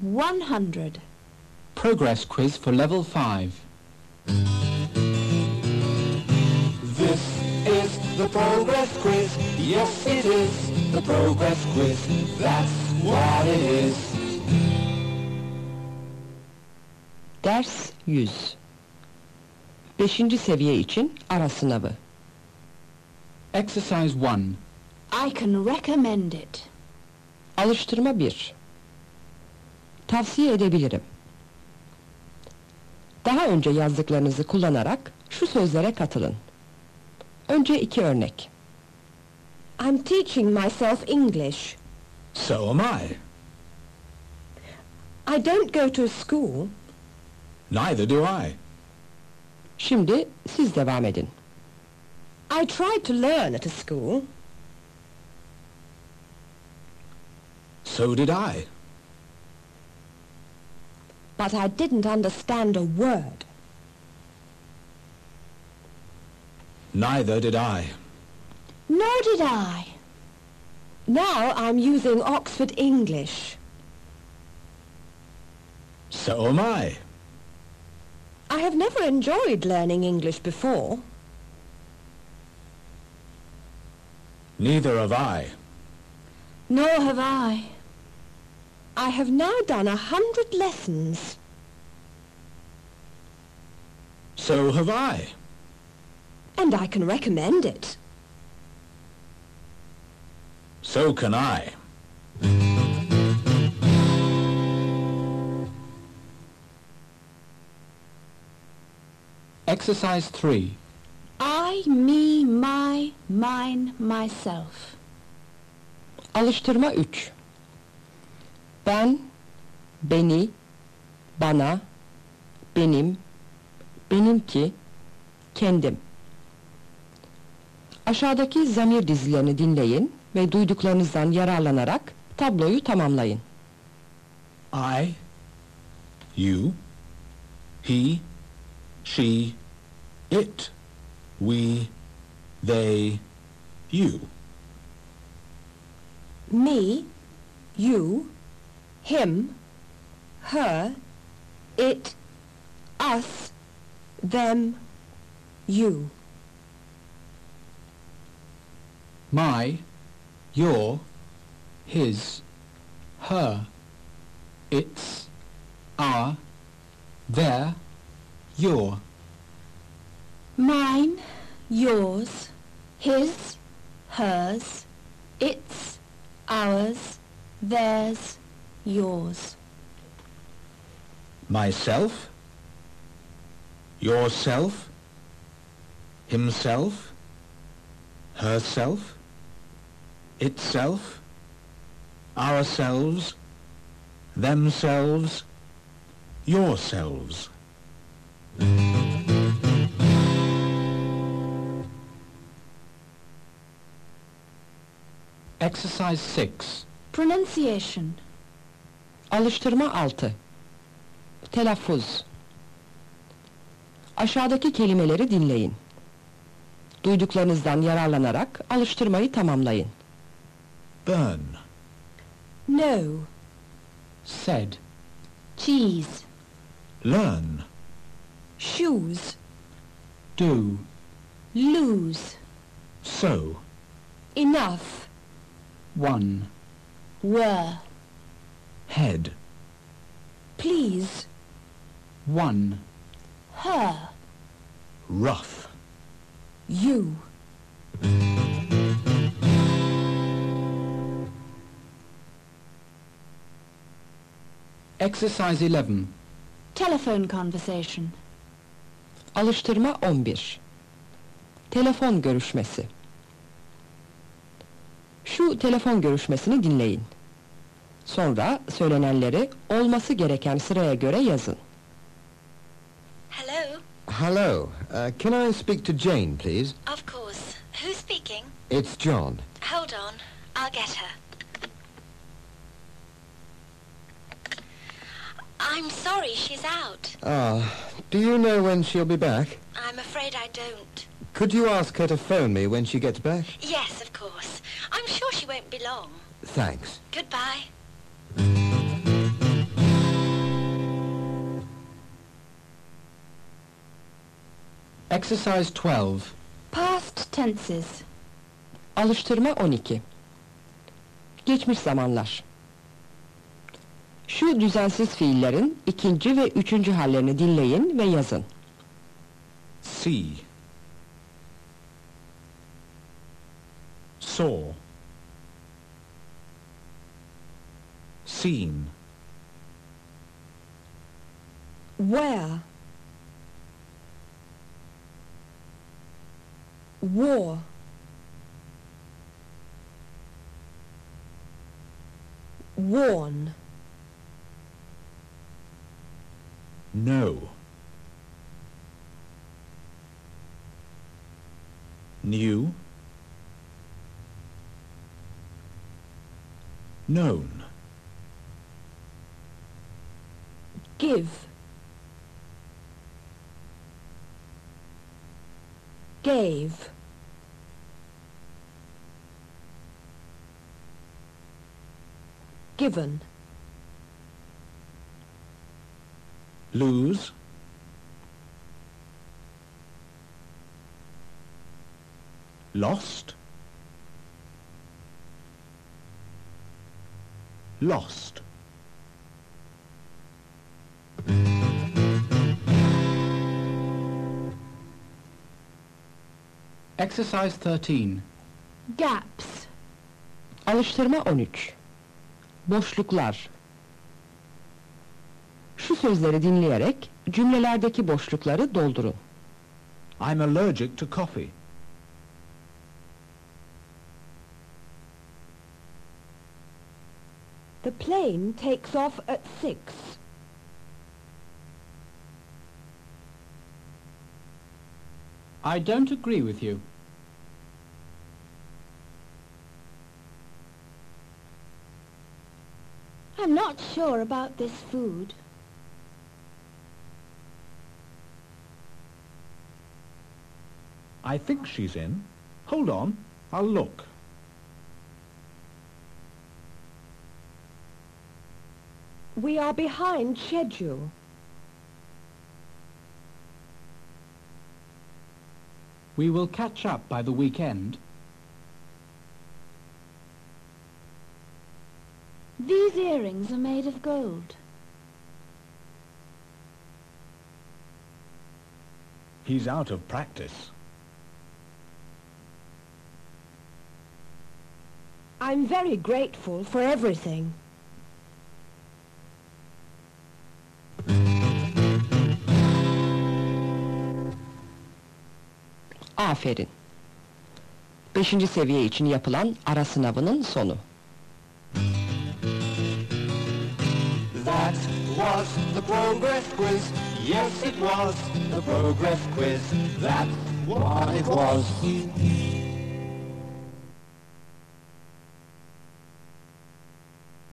100. Progress quiz for level 5. This is the progress quiz. Yes, it is the progress quiz. That's what it is. Ders 100 Beşinci seviye için ara sınavı. Exercise 1. I can recommend it. Alıştırma 1 Tavsiye edebilirim. Daha önce yazdıklarınızı kullanarak şu sözlere katılın. Önce iki örnek. I'm teaching myself English. So am I. I don't go to school. Neither do I. Şimdi siz devam edin. I tried to learn at a school. So did I. But I didn't understand a word. Neither did I. Nor did I. Now I'm using Oxford English. So am I. I have never enjoyed learning English before. Neither have I. Nor have I. I have now done a hundred lessons. So have I. And I can recommend it. So can I. Exercise 3. I, me, my, mine, myself. Alıştırma 3 Ben, beni, bana, benim, benimki, kendim. Aşağıdaki zamir dizilerini dinleyin ve duyduklarınızdan yararlanarak tabloyu tamamlayın. I, you, he, she, it, we, they, you. Me, you, him, her, it, us, them, you. My, your, his, her, its, our, their, your. Mine, yours, his, hers, its, ours, theirs, yours. Myself, yourself, himself, herself, itself, ourselves, themselves, yourselves. Exercise 6. Pronunciation. Alıştırma 6 Telaffuz Aşağıdaki kelimeleri dinleyin. Duyduklarınızdan yararlanarak alıştırmayı tamamlayın. Burn, No, Said. Cheese. learn, shoes, Do. Lose. so, enough, One. Were. Head, please, One. Her. rough, you. Exercise 11. Telephone conversation. Alıştırma 11 Telefon görüşmesi Şu telefon görüşmesini dinleyin. Sonra söylenenleri olması gereken sıraya göre yazın. Hello? Hello. Uh, can I speak to Jane, please? Of course. Who's speaking? It's John. Hold on. I'll get her. I'm sorry, she's out. Ah, do you know when she'll be back? I'm afraid I don't. Could you ask her to phone me when she gets back? Yes, of course. I'm sure she won't be long. Thanks. Goodbye. Exercise 12 Past tenses. Alıştırma 12 Geçmiş zamanlar. Şu düzensiz fiillerin ikinci ve üçüncü hallerini dinleyin ve yazın. See. Saw. Seen Wear? Wore. Worn. know knew known Give. Gave. Given. lose lost lost Exercise 13. Gaps. Alıştırma 13. Boşluklar. Şu sözleri dinleyerek cümlelerdeki boşlukları doldurun. i'm allergic to coffee The plane takes off at six. I don't agree with you. I'm not sure about this food. i think she's in hold on i'll look We are behind schedule. We will catch up by the weekend. These earrings are made of gold. he's out of practice I'm very grateful for everything. Aferin. Beşinci seviye için yapılan ara sınavının sonu. That was the progress quiz. Yes, it was the progress quiz. That's what it was.